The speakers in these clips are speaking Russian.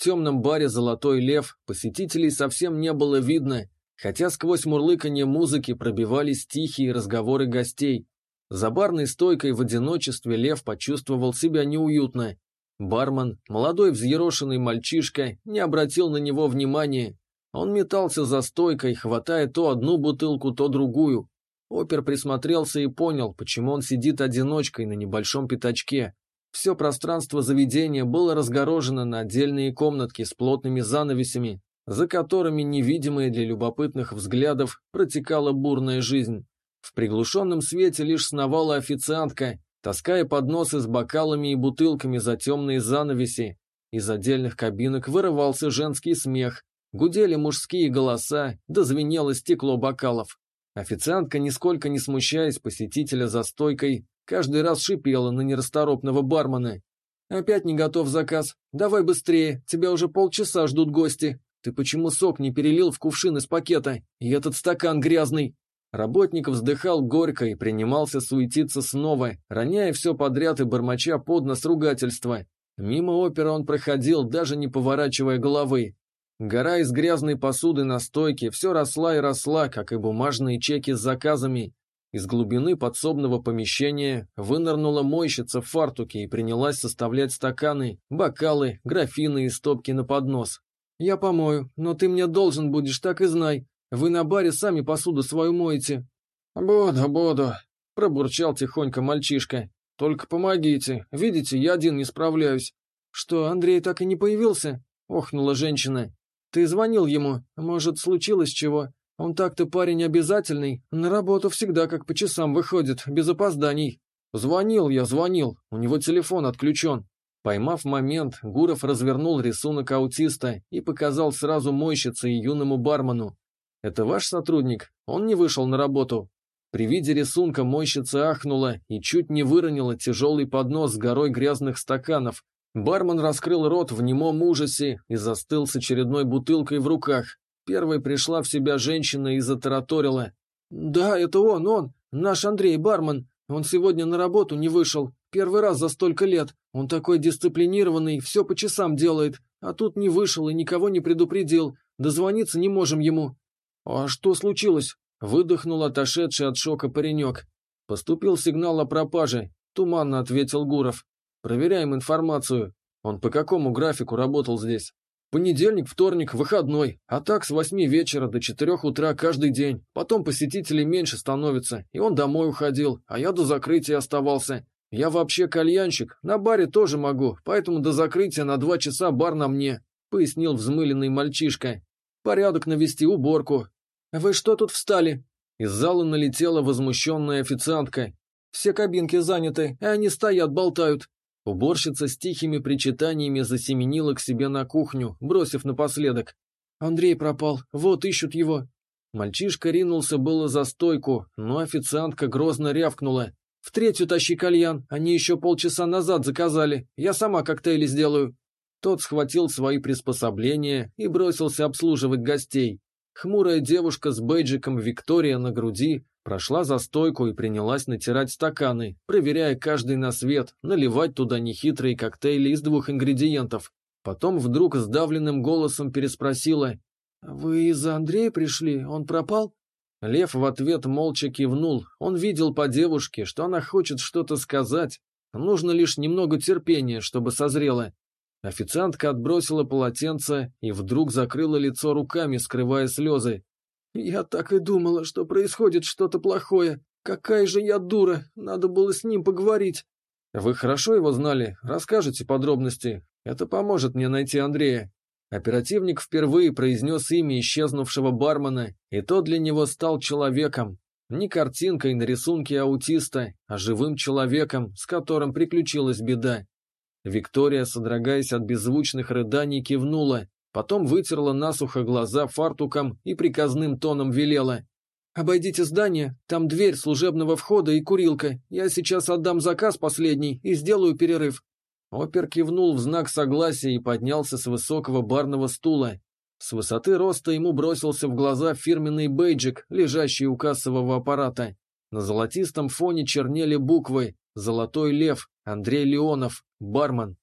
темном баре «Золотой лев» посетителей совсем не было видно, хотя сквозь мурлыканье музыки пробивались тихие разговоры гостей. За барной стойкой в одиночестве лев почувствовал себя неуютно. Бармен, молодой взъерошенный мальчишка, не обратил на него внимания. Он метался за стойкой, хватая то одну бутылку, то другую. Опер присмотрелся и понял, почему он сидит одиночкой на небольшом пятачке. Все пространство заведения было разгорожено на отдельные комнатки с плотными занавесями, за которыми, невидимые для любопытных взглядов, протекала бурная жизнь. В приглушенном свете лишь сновала официантка, таская подносы с бокалами и бутылками за темные занавеси. Из отдельных кабинок вырывался женский смех, гудели мужские голоса, дозвенело стекло бокалов. Официантка, нисколько не смущаясь посетителя за стойкой, каждый раз шипела на нерасторопного бармена. «Опять не готов заказ. Давай быстрее, тебя уже полчаса ждут гости. Ты почему сок не перелил в кувшин из пакета? И этот стакан грязный?» Работник вздыхал горько и принимался суетиться снова, роняя все подряд и бормоча под нос ругательства. Мимо опера он проходил, даже не поворачивая головы. Гора из грязной посуды на стойке все росла и росла, как и бумажные чеки с заказами. Из глубины подсобного помещения вынырнула мойщица в фартуке и принялась составлять стаканы, бокалы, графины и стопки на поднос. «Я помою, но ты мне должен будешь, так и знай. Вы на баре сами посуду свою моете». «Буду, буду», — пробурчал тихонько мальчишка. «Только помогите. Видите, я один не справляюсь». «Что, Андрей так и не появился?» — охнула женщина. «Ты звонил ему. Может, случилось чего? Он так-то парень обязательный. На работу всегда как по часам выходит, без опозданий». «Звонил я, звонил. У него телефон отключен. Поймав момент, Гуров развернул рисунок аутиста и показал сразу мойщице и юному бармену. «Это ваш сотрудник? Он не вышел на работу?» При виде рисунка мойщица ахнула и чуть не выронила тяжелый поднос с горой грязных стаканов. Бармен раскрыл рот в немом ужасе и застыл с очередной бутылкой в руках. Первой пришла в себя женщина и затараторила. «Да, это он, он, наш Андрей, бармен. Он сегодня на работу не вышел. Первый раз за столько лет. Он такой дисциплинированный, все по часам делает. А тут не вышел и никого не предупредил. Дозвониться не можем ему. А что случилось? Выдохнул отошедший от шока паренек. Поступил сигнал о пропаже. Туманно ответил Гуров. Проверяем информацию. Он по какому графику работал здесь? Понедельник, вторник, выходной, а так с восьми вечера до четырех утра каждый день. Потом посетителей меньше становится, и он домой уходил, а я до закрытия оставался. «Я вообще кальянщик, на баре тоже могу, поэтому до закрытия на два часа бар на мне», — пояснил взмыленный мальчишка. «Порядок навести, уборку». «Вы что тут встали?» Из зала налетела возмущенная официантка. «Все кабинки заняты, и они стоят, болтают». Уборщица с тихими причитаниями засеменила к себе на кухню, бросив напоследок. «Андрей пропал, вот ищут его». Мальчишка ринулся было за стойку, но официантка грозно рявкнула. В третью тащи кальян, они еще полчаса назад заказали, я сама коктейли сделаю». Тот схватил свои приспособления и бросился обслуживать гостей. Хмурая девушка с бейджиком Виктория на груди прошла за стойку и принялась натирать стаканы, проверяя каждый на свет, наливать туда нехитрые коктейли из двух ингредиентов. Потом вдруг сдавленным голосом переспросила «Вы из-за Андрея пришли? Он пропал?» Лев в ответ молча кивнул. Он видел по девушке, что она хочет что-то сказать. Нужно лишь немного терпения, чтобы созрело. Официантка отбросила полотенце и вдруг закрыла лицо руками, скрывая слезы. «Я так и думала, что происходит что-то плохое. Какая же я дура, надо было с ним поговорить». «Вы хорошо его знали? Расскажите подробности. Это поможет мне найти Андрея». Оперативник впервые произнес имя исчезнувшего бармена, и тот для него стал человеком. Не картинкой на рисунке аутиста, а живым человеком, с которым приключилась беда. Виктория, содрогаясь от беззвучных рыданий, кивнула, потом вытерла насухо глаза фартуком и приказным тоном велела. «Обойдите здание, там дверь служебного входа и курилка. Я сейчас отдам заказ последний и сделаю перерыв. Опер кивнул в знак согласия и поднялся с высокого барного стула. С высоты роста ему бросился в глаза фирменный бейджик, лежащий у кассового аппарата. На золотистом фоне чернели буквы «Золотой лев», «Андрей Леонов», «Бармен».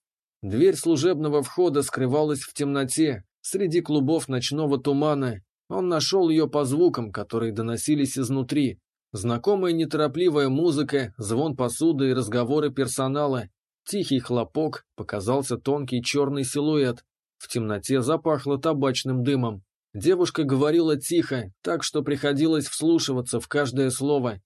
Дверь служебного входа скрывалась в темноте, среди клубов ночного тумана. Он нашел ее по звукам, которые доносились изнутри. Знакомая неторопливая музыка, звон посуды и разговоры персонала. Тихий хлопок, показался тонкий черный силуэт. В темноте запахло табачным дымом. Девушка говорила тихо, так что приходилось вслушиваться в каждое слово.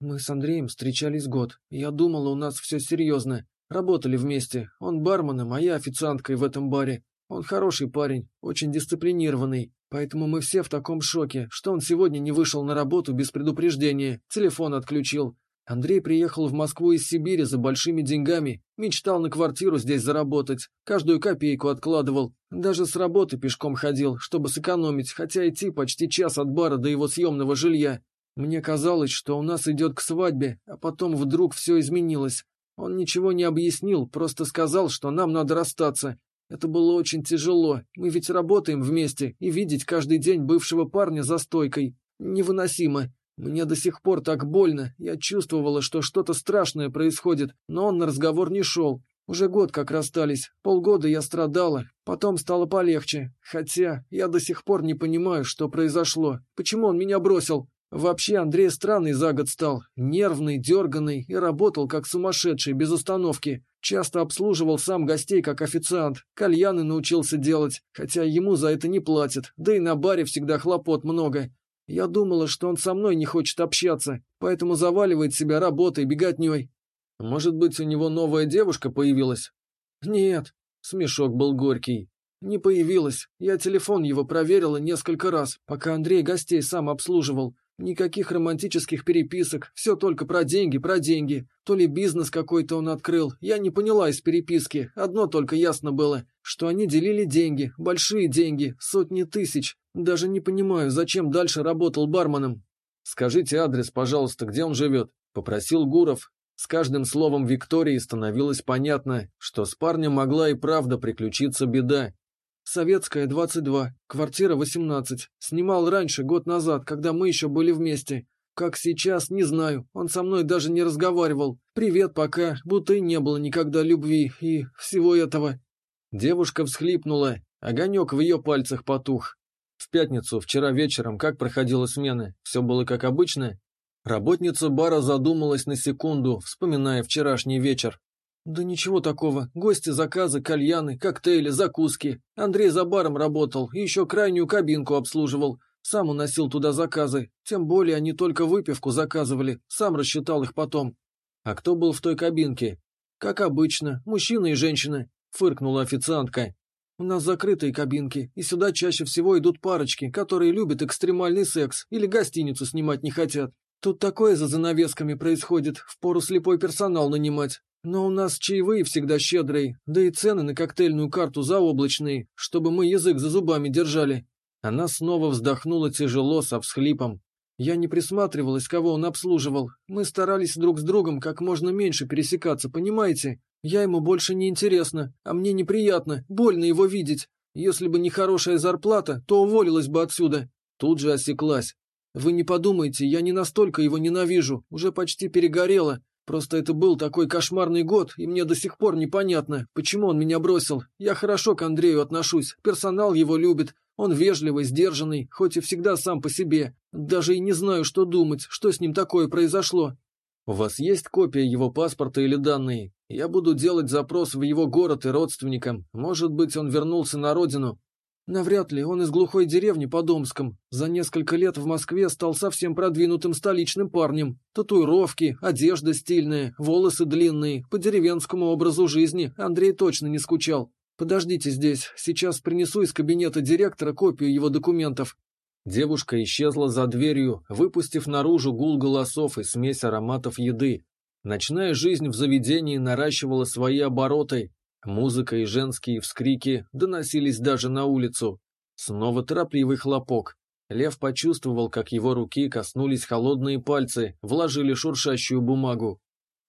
«Мы с Андреем встречались год. Я думала, у нас все серьезно. Работали вместе. Он барменом, а я официанткой в этом баре. Он хороший парень, очень дисциплинированный. Поэтому мы все в таком шоке, что он сегодня не вышел на работу без предупреждения, телефон отключил. Андрей приехал в Москву из Сибири за большими деньгами, мечтал на квартиру здесь заработать, каждую копейку откладывал. Даже с работы пешком ходил, чтобы сэкономить, хотя идти почти час от бара до его съемного жилья. Мне казалось, что у нас идет к свадьбе, а потом вдруг все изменилось. Он ничего не объяснил, просто сказал, что нам надо расстаться. Это было очень тяжело, мы ведь работаем вместе, и видеть каждый день бывшего парня за стойкой невыносимо. Мне до сих пор так больно, я чувствовала, что что-то страшное происходит, но он на разговор не шел. Уже год как расстались, полгода я страдала, потом стало полегче. Хотя я до сих пор не понимаю, что произошло, почему он меня бросил. Вообще Андрей странный за год стал, нервный, дерганный и работал как сумасшедший, без остановки. Часто обслуживал сам гостей как официант, кальяны научился делать, хотя ему за это не платят, да и на баре всегда хлопот много. Я думала, что он со мной не хочет общаться, поэтому заваливает себя работой, беготней. Может быть, у него новая девушка появилась? Нет, смешок был горький. Не появилась. Я телефон его проверила несколько раз, пока Андрей гостей сам обслуживал. Никаких романтических переписок, все только про деньги, про деньги. То ли бизнес какой-то он открыл, я не поняла из переписки. Одно только ясно было, что они делили деньги, большие деньги, сотни тысяч. Даже не понимаю, зачем дальше работал барменом. «Скажите адрес, пожалуйста, где он живет?» – попросил Гуров. С каждым словом Виктории становилось понятно, что с парнем могла и правда приключиться беда. Советская, 22, квартира 18. Снимал раньше, год назад, когда мы еще были вместе. Как сейчас, не знаю, он со мной даже не разговаривал. Привет пока, будто и не было никогда любви и всего этого. Девушка всхлипнула, огонек в ее пальцах потух. В пятницу, вчера вечером, как проходила смена? Все было как обычно? Работница бара задумалась на секунду, вспоминая вчерашний вечер. «Да ничего такого. Гости, заказы, кальяны, коктейли, закуски. Андрей за баром работал и еще крайнюю кабинку обслуживал. Сам уносил туда заказы. Тем более они только выпивку заказывали. Сам рассчитал их потом». «А кто был в той кабинке?» «Как обычно. Мужчина и женщина», — фыркнула официантка. «У нас закрытые кабинки, и сюда чаще всего идут парочки, которые любят экстремальный секс или гостиницу снимать не хотят. Тут такое за занавесками происходит, впору слепой персонал нанимать. Но у нас чаевые всегда щедрые, да и цены на коктейльную карту заоблачные, чтобы мы язык за зубами держали. Она снова вздохнула тяжело, со всхлипом. Я не присматривалась, кого он обслуживал. Мы старались друг с другом как можно меньше пересекаться, понимаете? Я ему больше не интересна, а мне неприятно, больно его видеть. Если бы не хорошая зарплата, то уволилась бы отсюда. Тут же осеклась. Вы не подумайте, я не настолько его ненавижу, уже почти перегорела. Просто это был такой кошмарный год, и мне до сих пор непонятно, почему он меня бросил. Я хорошо к Андрею отношусь, персонал его любит, он вежливый, сдержанный, хоть и всегда сам по себе. Даже и не знаю, что думать, что с ним такое произошло. У вас есть копия его паспорта или данные? Я буду делать запрос в его город и родственникам. Может быть, он вернулся на родину. Навряд ли, он из глухой деревни по Домском. За несколько лет в Москве стал совсем продвинутым столичным парнем. Татуировки, одежда стильная, волосы длинные, по деревенскому образу жизни Андрей точно не скучал. Подождите здесь, сейчас принесу из кабинета директора копию его документов. Девушка исчезла за дверью, выпустив наружу гул голосов и смесь ароматов еды. Ночная жизнь в заведении наращивала свои обороты, Музыка и женские вскрики доносились даже на улицу. Снова торопливый хлопок. Лев почувствовал, как его руки коснулись холодные пальцы, вложили шуршащую бумагу.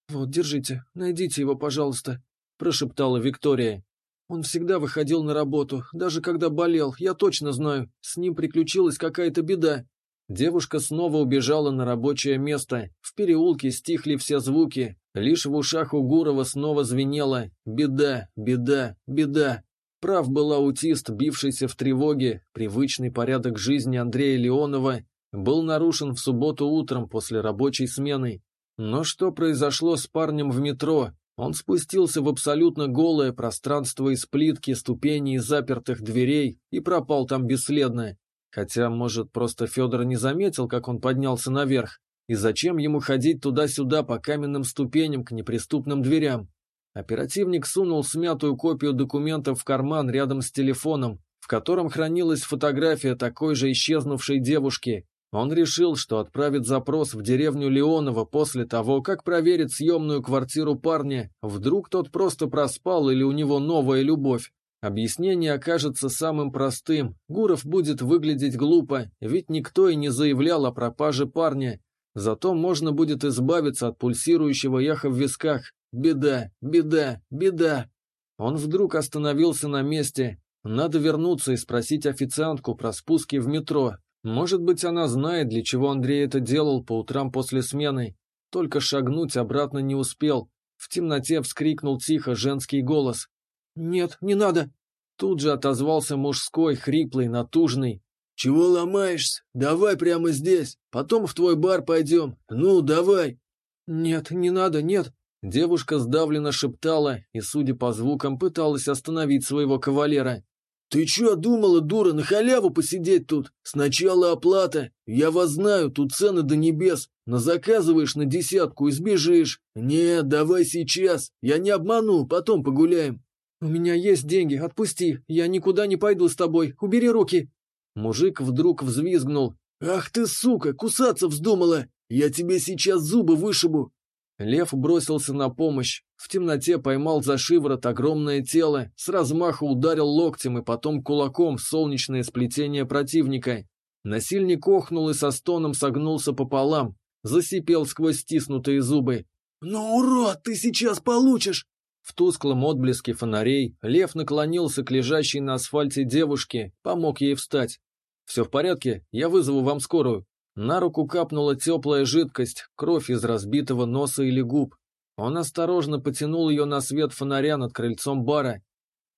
«Вот, держите, найдите его, пожалуйста», – прошептала Виктория. «Он всегда выходил на работу, даже когда болел, я точно знаю, с ним приключилась какая-то беда». Девушка снова убежала на рабочее место. В переулке стихли все звуки, Лишь в ушах у Гурова снова звенело «Беда, беда, беда». Прав был аутист, бившийся в тревоге, привычный порядок жизни Андрея Леонова был нарушен в субботу утром после рабочей смены. Но что произошло с парнем в метро? Он спустился в абсолютно голое пространство из плитки, ступеней и запертых дверей и пропал там бесследно. Хотя, может, просто Федор не заметил, как он поднялся наверх. И зачем ему ходить туда-сюда по каменным ступеням к неприступным дверям? Оперативник сунул смятую копию документов в карман рядом с телефоном, в котором хранилась фотография такой же исчезнувшей девушки. Он решил, что отправит запрос в деревню Леонова после того, как проверит съемную квартиру парня, вдруг тот просто проспал или у него новая любовь. Объяснение окажется самым простым. Гуров будет выглядеть глупо, ведь никто и не заявлял о пропаже парня. Зато можно будет избавиться от пульсирующего яха в висках. Беда, беда, беда. Он вдруг остановился на месте. Надо вернуться и спросить официантку про спуски в метро. Может быть, она знает, для чего Андрей это делал по утрам после смены. Только шагнуть обратно не успел. В темноте вскрикнул тихо женский голос. «Нет, не надо!» Тут же отозвался мужской, хриплый, натужный. «Чего ломаешься? Давай прямо здесь. Потом в твой бар пойдем. Ну, давай!» «Нет, не надо, нет!» Девушка сдавленно шептала и, судя по звукам, пыталась остановить своего кавалера. «Ты чё думала, дура, на халяву посидеть тут? Сначала оплата. Я вас знаю, тут цены до небес. Но заказываешь на десятку и сбежишь. Нет, давай сейчас. Я не обману, потом погуляем». «У меня есть деньги, отпусти. Я никуда не пойду с тобой. Убери руки». Мужик вдруг взвизгнул. «Ах ты, сука, кусаться вздумала! Я тебе сейчас зубы вышибу!» Лев бросился на помощь. В темноте поймал за шиворот огромное тело, с размаху ударил локтем и потом кулаком в солнечное сплетение противника. Насильник охнул и со стоном согнулся пополам, засипел сквозь стиснутые зубы. «Ну, урод, ты сейчас получишь!» В тусклом отблеске фонарей лев наклонился к лежащей на асфальте девушке, помог ей встать. «Все в порядке? Я вызову вам скорую». На руку капнула теплая жидкость, кровь из разбитого носа или губ. Он осторожно потянул ее на свет фонаря над крыльцом бара.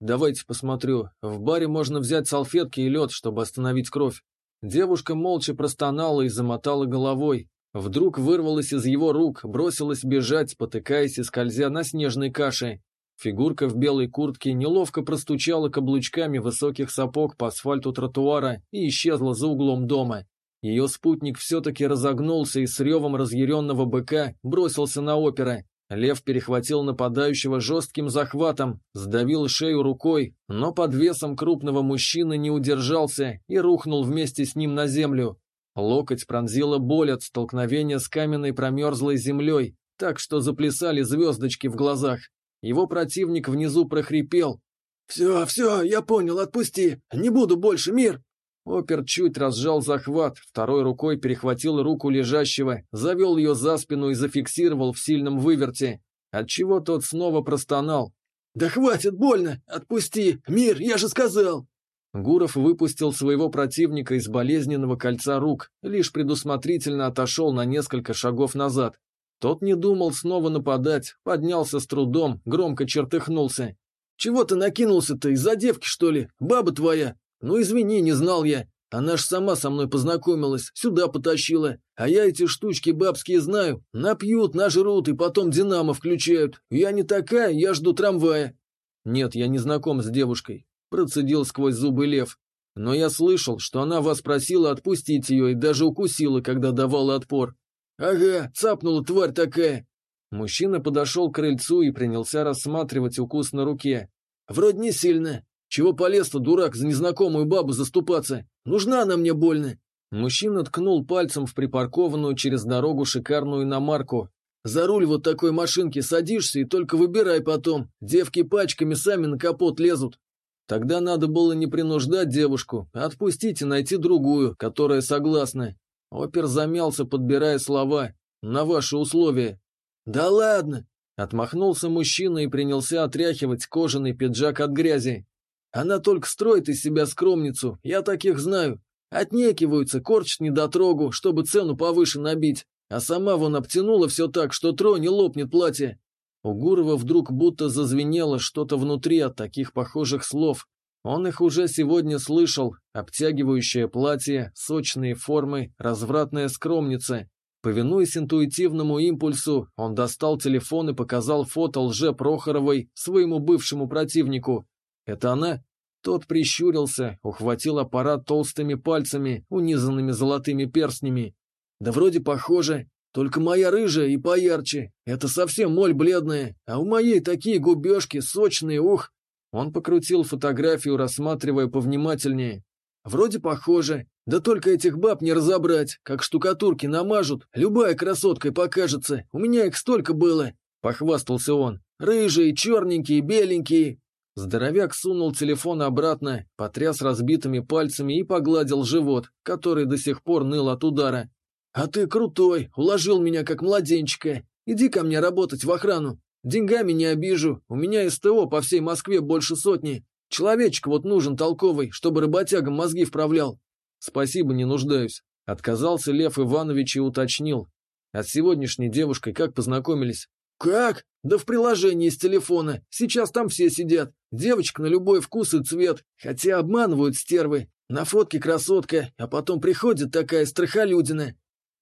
«Давайте посмотрю. В баре можно взять салфетки и лед, чтобы остановить кровь». Девушка молча простонала и замотала головой. Вдруг вырвалась из его рук, бросилась бежать, спотыкаясь и скользя на снежной каше. Фигурка в белой куртке неловко простучала каблучками высоких сапог по асфальту тротуара и исчезла за углом дома. Ее спутник все-таки разогнулся и с ревом разъяренного быка бросился на опера. Лев перехватил нападающего жестким захватом, сдавил шею рукой, но под весом крупного мужчины не удержался и рухнул вместе с ним на землю. Локоть пронзила боль от столкновения с каменной промерзлой землей, так что заплясали звездочки в глазах. Его противник внизу прохрипел. «Все, все, я понял, отпусти! Не буду больше, мир!» Опер чуть разжал захват, второй рукой перехватил руку лежащего, завел ее за спину и зафиксировал в сильном выверте, отчего тот снова простонал. «Да хватит, больно! Отпусти! Мир, я же сказал!» Гуров выпустил своего противника из болезненного кольца рук, лишь предусмотрительно отошел на несколько шагов назад. Тот не думал снова нападать, поднялся с трудом, громко чертыхнулся. «Чего ты накинулся-то, из-за девки, что ли? Баба твоя? Ну извини, не знал я. Она ж сама со мной познакомилась, сюда потащила. А я эти штучки бабские знаю. Напьют, нажрут и потом динамо включают. Я не такая, я жду трамвая». «Нет, я не знаком с девушкой. Процедил сквозь зубы лев. Но я слышал, что она вас просила отпустить ее и даже укусила, когда давала отпор. Ага, цапнула тварь такая. Мужчина подошел к крыльцу и принялся рассматривать укус на руке. Вроде не сильно. Чего полез-то, дурак, за незнакомую бабу заступаться? Нужна она мне больно. Мужчина ткнул пальцем в припаркованную через дорогу шикарную иномарку. За руль вот такой машинки садишься и только выбирай потом. Девки пачками сами на капот лезут. Тогда надо было не принуждать девушку, а отпустить и найти другую, которая согласна. Опер замялся, подбирая слова. На ваши условия. Да ладно! Отмахнулся мужчина и принялся отряхивать кожаный пиджак от грязи. Она только строит из себя скромницу, я таких знаю. Отнекиваются, корчат недотрогу, чтобы цену повыше набить. а сама вон обтянула все так, что тронь и лопнет платье. У Гурова вдруг будто зазвенело что-то внутри от таких похожих слов. Он их уже сегодня слышал. Обтягивающее платье, сочные формы, развратная скромница. Повинуясь интуитивному импульсу, он достал телефон и показал фото лже Прохоровой своему бывшему противнику. «Это она?» Тот прищурился, ухватил аппарат толстыми пальцами, унизанными золотыми перстнями. «Да вроде похоже, только моя рыжая и поярче. Это совсем моль бледная, а у моей такие губежки сочные, ух!» Он покрутил фотографию, рассматривая повнимательнее. «Вроде похоже, да только этих баб не разобрать, как штукатурки намажут, любая красоткой покажется, у меня их столько было!» — похвастался он. «Рыжие, черненькие, беленькие, Здоровяк сунул телефон обратно, потряс разбитыми пальцами и погладил живот, который до сих пор ныл от удара. «А ты крутой, уложил меня как младенчика. Иди ко мне работать в охрану. Деньгами не обижу, у меня СТО по всей Москве больше сотни. Человечек вот нужен толковый, чтобы работягам мозги вправлял». «Спасибо, не нуждаюсь», — отказался Лев Иванович и уточнил. «А с сегодняшней девушкой как познакомились?» «Как? Да в приложении с телефона. Сейчас там все сидят. Девочка на любой вкус и цвет. Хотя обманывают стервы. На фотке красотка, а потом приходит такая страхолюдина.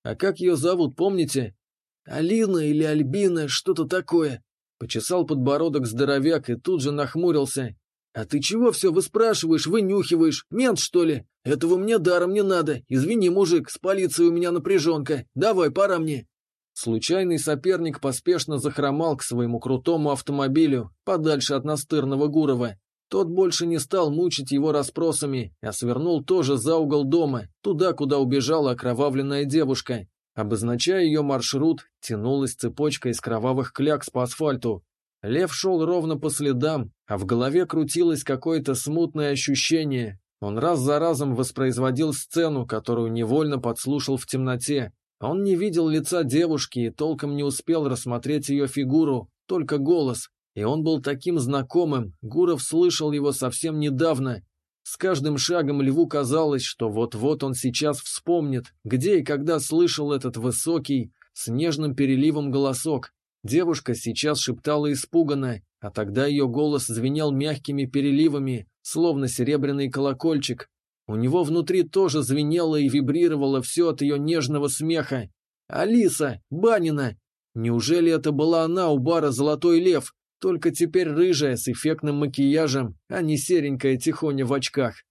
А как ее зовут, помните? Алина или Альбина, что-то такое. Почесал подбородок здоровяк и тут же нахмурился. «А ты чего все выспрашиваешь, вынюхиваешь? Мент, что ли? Этого мне даром не надо. Извини, мужик, с полицией у меня напряженка. Давай, пора мне». Случайный соперник поспешно захромал к своему крутому автомобилю, подальше от настырного Гурова. Тот больше не стал мучить его расспросами, а свернул тоже за угол дома, туда, куда убежала окровавленная девушка. Обозначая ее маршрут, тянулась цепочка из кровавых клякс по асфальту. Лев шел ровно по следам, а в голове крутилось какое-то смутное ощущение. Он раз за разом воспроизводил сцену, которую невольно подслушал в темноте, он не видел лица девушки и толком не успел рассмотреть ее фигуру, только голос. И он был таким знакомым, Гуров слышал его совсем недавно. С каждым шагом Льву казалось, что вот-вот он сейчас вспомнит, где и когда слышал этот высокий, с нежным переливом голосок. Девушка сейчас шептала испуганно, а тогда ее голос звенел мягкими переливами, словно серебряный колокольчик, у него внутри тоже звенело и вибрировало все от ее нежного смеха. «Алиса! Банина!» Неужели это была она у бара «Золотой лев», только теперь рыжая, с эффектным макияжем, а не серенькая тихоня в очках?